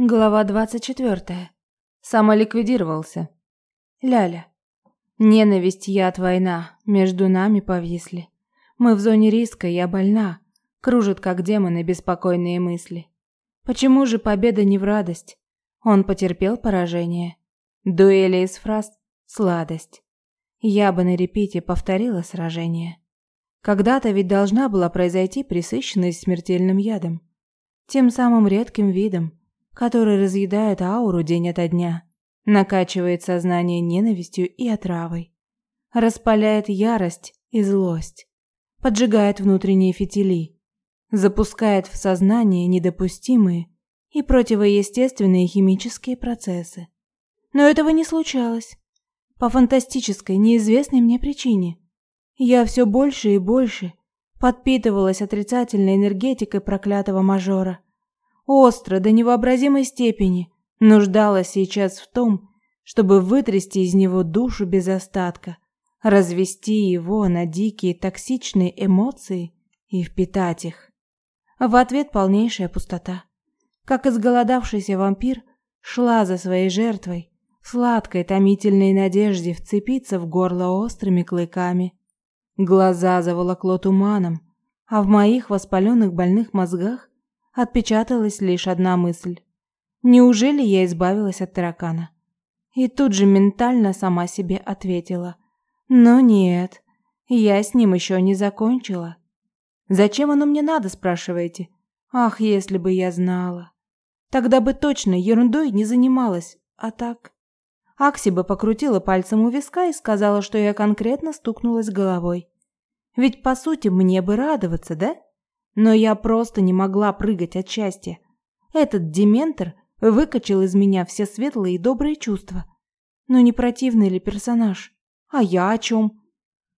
Глава 24. Самоликвидировался. Ляля. Ненависть, яд, война. Между нами повисли. Мы в зоне риска, я больна. Кружат, как демоны, беспокойные мысли. Почему же победа не в радость? Он потерпел поражение. Дуэли из фраз – сладость. Я бы на репите повторила сражение. Когда-то ведь должна была произойти пресыщенность смертельным ядом. Тем самым редким видом – который разъедает ауру день ото дня, накачивает сознание ненавистью и отравой, распаляет ярость и злость, поджигает внутренние фитили, запускает в сознание недопустимые и противоестественные химические процессы. Но этого не случалось. По фантастической, неизвестной мне причине. Я все больше и больше подпитывалась отрицательной энергетикой проклятого мажора – остро до невообразимой степени, нуждалась сейчас в том, чтобы вытрясти из него душу без остатка, развести его на дикие токсичные эмоции и впитать их. В ответ полнейшая пустота. Как изголодавшийся вампир шла за своей жертвой, сладкой томительной надежде вцепиться в горло острыми клыками. Глаза заволокло туманом, а в моих воспаленных больных мозгах отпечаталась лишь одна мысль. Неужели я избавилась от таракана? И тут же ментально сама себе ответила. Но нет, я с ним еще не закончила. Зачем оно мне надо, спрашиваете? Ах, если бы я знала. Тогда бы точно ерундой не занималась, а так... Акси бы покрутила пальцем у виска и сказала, что я конкретно стукнулась головой. Ведь, по сути, мне бы радоваться, да? Но я просто не могла прыгать от счастья. Этот дементор выкачал из меня все светлые и добрые чувства. Но не противный ли персонаж? А я о чем?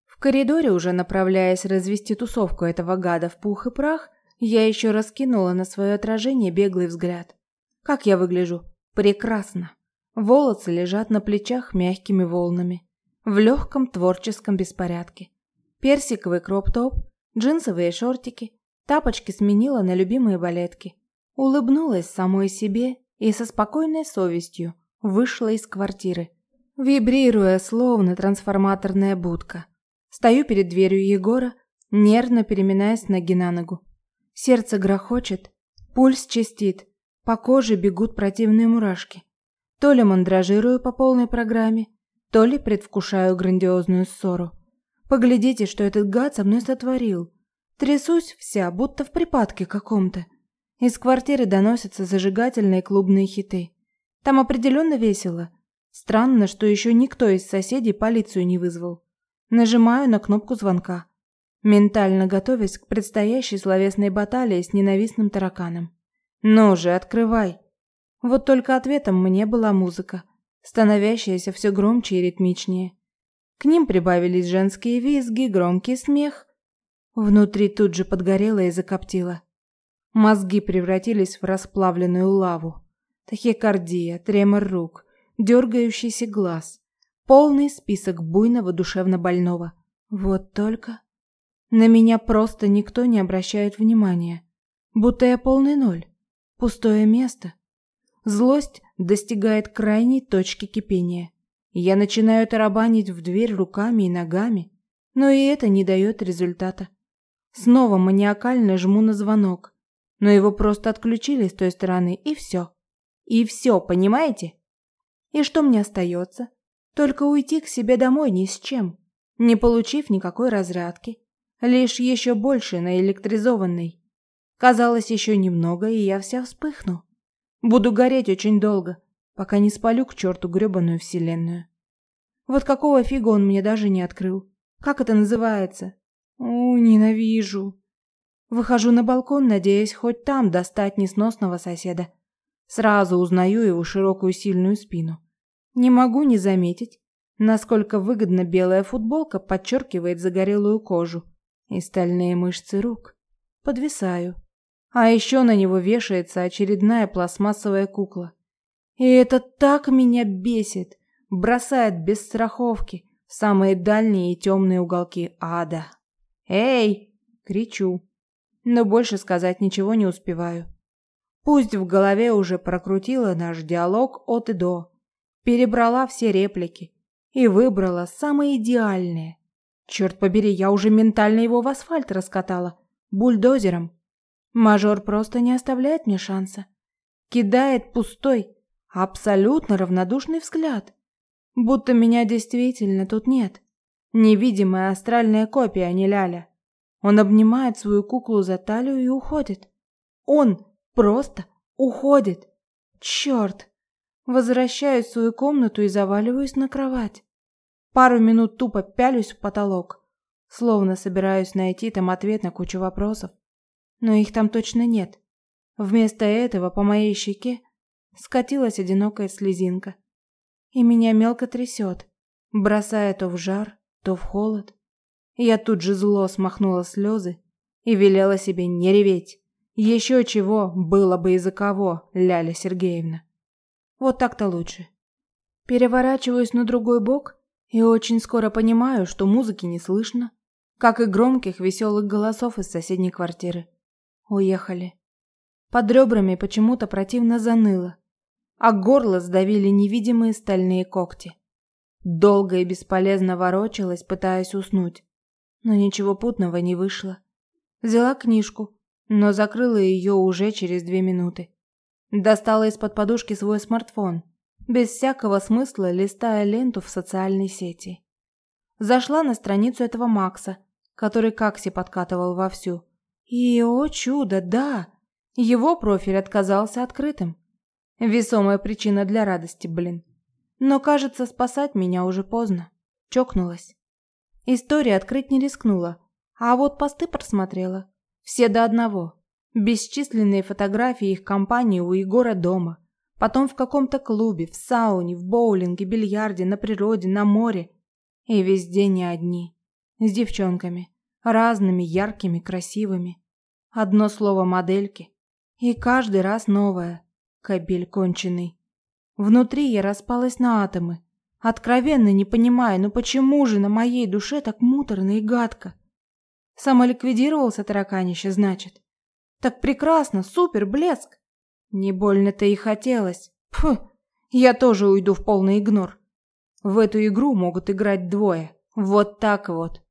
В коридоре, уже направляясь развести тусовку этого гада в пух и прах, я еще раз кинула на свое отражение беглый взгляд. Как я выгляжу? Прекрасно. Волосы лежат на плечах мягкими волнами. В легком творческом беспорядке. Персиковый кроп-топ, джинсовые шортики, Тапочки сменила на любимые балетки. Улыбнулась самой себе и со спокойной совестью вышла из квартиры, вибрируя словно трансформаторная будка. Стою перед дверью Егора, нервно переминаясь ноги на ногу. Сердце грохочет, пульс частит, по коже бегут противные мурашки. То ли мандражирую по полной программе, то ли предвкушаю грандиозную ссору. Поглядите, что этот гад со мной сотворил. Трясусь вся, будто в припадке каком-то. Из квартиры доносятся зажигательные клубные хиты. Там определенно весело. Странно, что еще никто из соседей полицию не вызвал. Нажимаю на кнопку звонка, ментально готовясь к предстоящей словесной баталии с ненавистным тараканом. «Ну же, открывай!» Вот только ответом мне была музыка, становящаяся все громче и ритмичнее. К ним прибавились женские визги, громкий смех Внутри тут же подгорело и закоптило. Мозги превратились в расплавленную лаву. Тахикардия, тремор рук, дергающийся глаз. Полный список буйного душевно больного. Вот только... На меня просто никто не обращает внимания. Будто я полный ноль. Пустое место. Злость достигает крайней точки кипения. Я начинаю тарабанить в дверь руками и ногами, но и это не дает результата. Снова маниакально жму на звонок. Но его просто отключили с той стороны, и все. И все, понимаете? И что мне остается? Только уйти к себе домой ни с чем, не получив никакой разрядки. Лишь еще больше наэлектризованной. Казалось, еще немного, и я вся вспыхну. Буду гореть очень долго, пока не спалю к черту гребаную вселенную. Вот какого фига он мне даже не открыл? Как это называется? О, ненавижу. Выхожу на балкон, надеясь хоть там достать несносного соседа. Сразу узнаю его широкую сильную спину. Не могу не заметить, насколько выгодно белая футболка подчеркивает загорелую кожу и стальные мышцы рук. Подвисаю. А еще на него вешается очередная пластмассовая кукла. И это так меня бесит, бросает без страховки в самые дальние и темные уголки ада. «Эй!» – кричу. Но больше сказать ничего не успеваю. Пусть в голове уже прокрутила наш диалог от и до, перебрала все реплики и выбрала самые идеальные. Черт побери, я уже ментально его в асфальт раскатала. Бульдозером. Мажор просто не оставляет мне шанса. Кидает пустой, абсолютно равнодушный взгляд. Будто меня действительно тут нет. Невидимая астральная копия, а не Ляля. Он обнимает свою куклу за талию и уходит. Он просто уходит. Черт! Возвращаюсь в свою комнату и заваливаюсь на кровать. Пару минут тупо пялюсь в потолок, словно собираюсь найти там ответ на кучу вопросов. Но их там точно нет. Вместо этого по моей щеке скатилась одинокая слезинка. И меня мелко трясет, бросая то в жар, то в холод. Я тут же зло смахнула слезы и велела себе не реветь. Еще чего было бы из-за кого, Ляля Сергеевна. Вот так-то лучше. Переворачиваюсь на другой бок и очень скоро понимаю, что музыки не слышно, как и громких веселых голосов из соседней квартиры. Уехали. Под ребрами почему-то противно заныло, а горло сдавили невидимые стальные когти. Долго и бесполезно ворочалась, пытаясь уснуть, но ничего путного не вышло. Взяла книжку, но закрыла ее уже через две минуты. Достала из-под подушки свой смартфон, без всякого смысла листая ленту в социальной сети. Зашла на страницу этого Макса, который Какси подкатывал вовсю. И, о чудо, да, его профиль отказался открытым. Весомая причина для радости, блин. Но, кажется, спасать меня уже поздно. Чокнулась. Историю открыть не рискнула, а вот посты просмотрела. Все до одного. Бесчисленные фотографии их компании у Егора дома. Потом в каком-то клубе, в сауне, в боулинге, бильярде, на природе, на море. И везде не одни. С девчонками. Разными, яркими, красивыми. Одно слово модельки. И каждый раз новое. Кобель конченый. Внутри я распалась на атомы, откровенно не понимая, ну почему же на моей душе так муторно и гадко? Самоликвидировался тараканище, значит. Так прекрасно, супер, блеск. Не больно-то и хотелось. Фу, я тоже уйду в полный игнор. В эту игру могут играть двое. Вот так вот.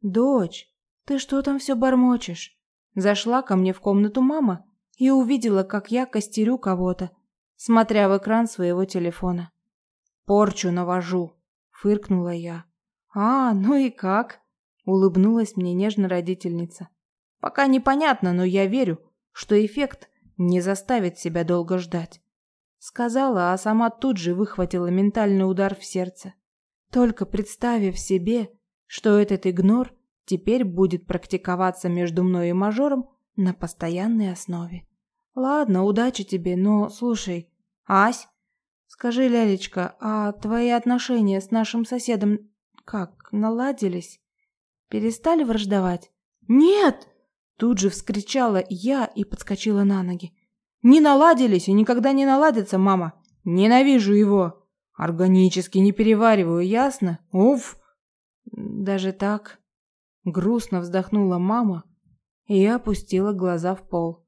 Дочь, ты что там все бормочешь? Зашла ко мне в комнату мама и увидела, как я костерю кого-то, смотря в экран своего телефона. «Порчу навожу», — фыркнула я. «А, ну и как?» — улыбнулась мне нежно родительница. «Пока непонятно, но я верю, что эффект не заставит себя долго ждать». Сказала, а сама тут же выхватила ментальный удар в сердце. Только представив себе, что этот игнор теперь будет практиковаться между мной и мажором на постоянной основе. Ладно, удачи тебе, но слушай, Ась, скажи, Лялечка, а твои отношения с нашим соседом как, наладились? Перестали враждовать? Нет! Тут же вскричала я и подскочила на ноги. Не наладились и никогда не наладятся, мама. Ненавижу его. Органически не перевариваю, ясно? Уф. Даже так? Грустно вздохнула мама, и я опустила глаза в пол.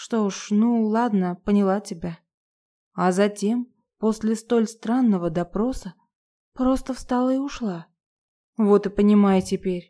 Что ж, ну ладно, поняла тебя. А затем, после столь странного допроса, просто встала и ушла. Вот и понимай теперь,